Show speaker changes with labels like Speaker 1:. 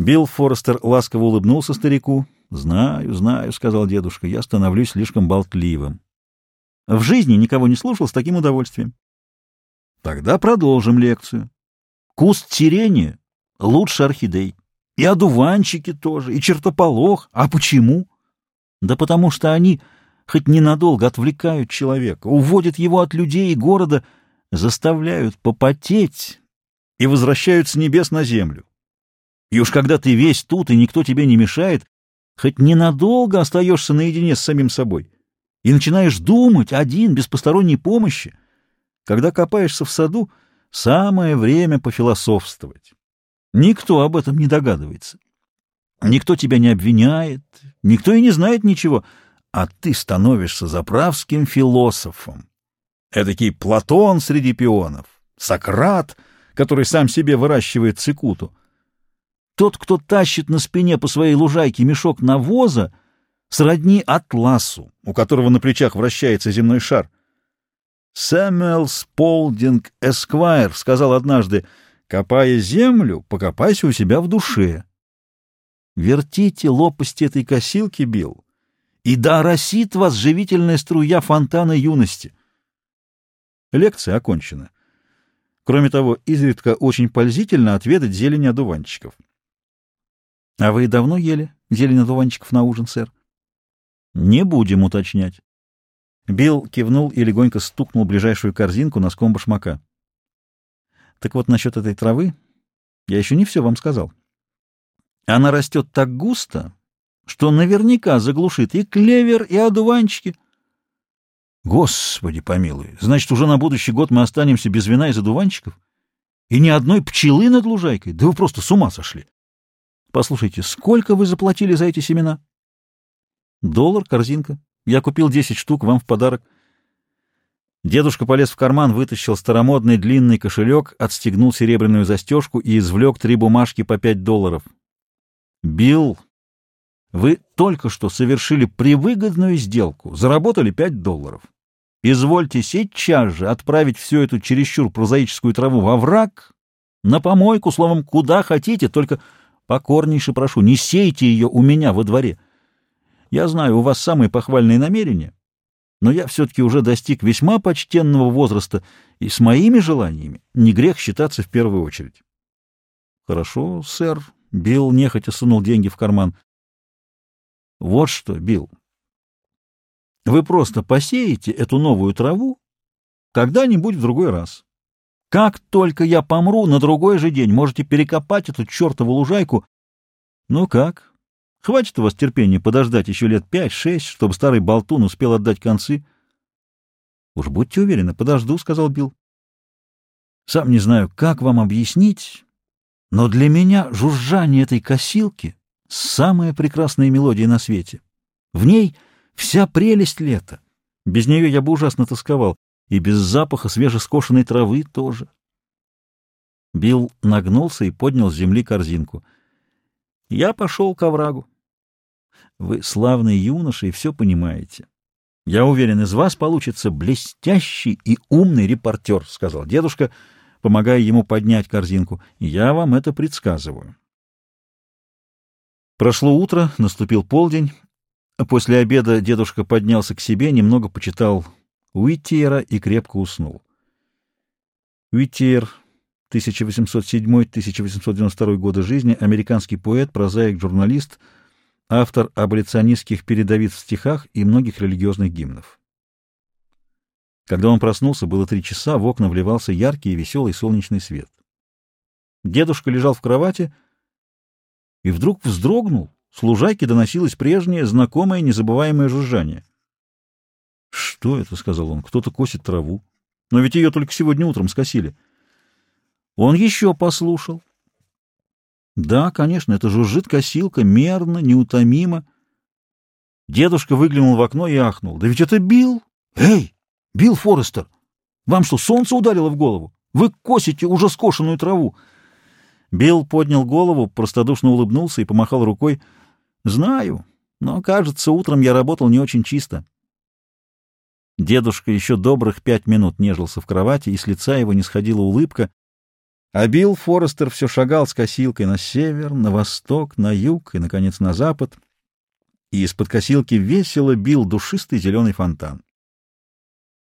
Speaker 1: Билл Форестер ласково улыбнулся старику. «Знаю, знаю», — сказал дедушка, — «я становлюсь слишком болтливым». В жизни никого не слушал с таким удовольствием. Тогда продолжим лекцию. Куст сирени лучше орхидей. И одуванчики тоже, и чертополох. А почему? Да потому что они хоть ненадолго отвлекают человека, уводят его от людей и города, заставляют попотеть и возвращают с небес на землю. И уж когда ты весь тут, и никто тебе не мешает, хоть ненадолго остаешься наедине с самим собой и начинаешь думать один, без посторонней помощи, когда копаешься в саду, самое время пофилософствовать. Никто об этом не догадывается. Никто тебя не обвиняет, никто и не знает ничего, а ты становишься заправским философом. Эдакий Платон среди пионов, Сократ, который сам себе выращивает цикуту. Тот, кто тащит на спине по своей лужайке мешок навоза, сродни атласу, у которого на плечах вращается земной шар. Сэмюэл Сполдинг Эсквайр сказал однажды, «Копая землю, покопайся у себя в душе». Вертите лопасти этой косилки, Билл, и да оросит вас живительная струя фонтана юности. Лекция окончена. Кроме того, изредка очень пользительно отведать зелень одуванчиков. — А вы давно ели зелень одуванчиков на ужин, сэр? — Не будем уточнять. Билл кивнул и легонько стукнул ближайшую корзинку носком башмака. — Так вот, насчет этой травы я еще не все вам сказал. Она растет так густо, что наверняка заглушит и клевер, и одуванчики. Господи помилуй, значит, уже на будущий год мы останемся без вина из одуванчиков? И ни одной пчелы над лужайкой? Да вы просто с ума сошли. Послушайте, сколько вы заплатили за эти семена? Доллар, корзинка. Я купил десять штук, вам в подарок. Дедушка полез в карман, вытащил старомодный длинный кошелек, отстегнул серебряную застежку и извлек три бумажки по пять долларов. Билл, вы только что совершили привыгодную сделку, заработали пять долларов. Извольте сейчас же отправить всю эту чересчур прозаическую траву во враг, на помойку, словом, куда хотите, только покорнейше прошу, не сейте ее у меня во дворе. Я знаю, у вас самые похвальные намерения, но я все-таки уже достиг весьма почтенного возраста, и с моими желаниями не грех считаться в первую очередь. — Хорошо, сэр. Билл нехотя сунул деньги в карман. — Вот что, Билл, вы просто посеете эту новую траву когда-нибудь в другой раз. Как только я помру, на другой же день можете перекопать эту чертову лужайку. Ну как, Хватит у вас терпения подождать еще лет пять-шесть, чтобы старый болтун успел отдать концы? — Уж будьте уверены, подожду, — сказал Билл. — Сам не знаю, как вам объяснить, но для меня жужжание этой косилки — самая прекрасная мелодия на свете. В ней вся прелесть лета. Без нее я бы ужасно тосковал, и без запаха свежескошенной травы тоже. Билл нагнулся и поднял с земли корзинку. Я пошел к оврагу. Вы славный юноша и все понимаете. Я уверен, из вас получится блестящий и умный репортер, — сказал дедушка, помогая ему поднять корзинку. Я вам это предсказываю. Прошло утро, наступил полдень. После обеда дедушка поднялся к себе, немного почитал Уиттиера и крепко уснул. Уиттиер, 1807-1892 годы жизни, американский поэт, прозаик, журналист — автор аболиционистских передовиц в стихах и многих религиозных гимнов. Когда он проснулся, было три часа, в окна вливался яркий и веселый солнечный свет. Дедушка лежал в кровати и вдруг вздрогнул. С лужайки доносилось прежнее, знакомое, незабываемое жужжание. — Что это? — сказал он. — Кто-то косит траву. Но ведь ее только сегодня утром скосили. Он еще послушал да, конечно, это жужжит косилка, мерно, неутомимо. Дедушка выглянул в окно и ахнул. Да ведь это Билл! Эй, Билл Форестер! Вам что, солнце ударило в голову? Вы косите уже скошенную траву. Билл поднял голову, простодушно улыбнулся и помахал рукой. Знаю, но, кажется, утром я работал не очень чисто. Дедушка еще добрых пять минут нежился в кровати, и с лица его не сходила улыбка, А Билл Форестер все шагал с косилкой на север, на восток, на юг и, наконец, на запад, и из-под косилки весело бил душистый зеленый фонтан.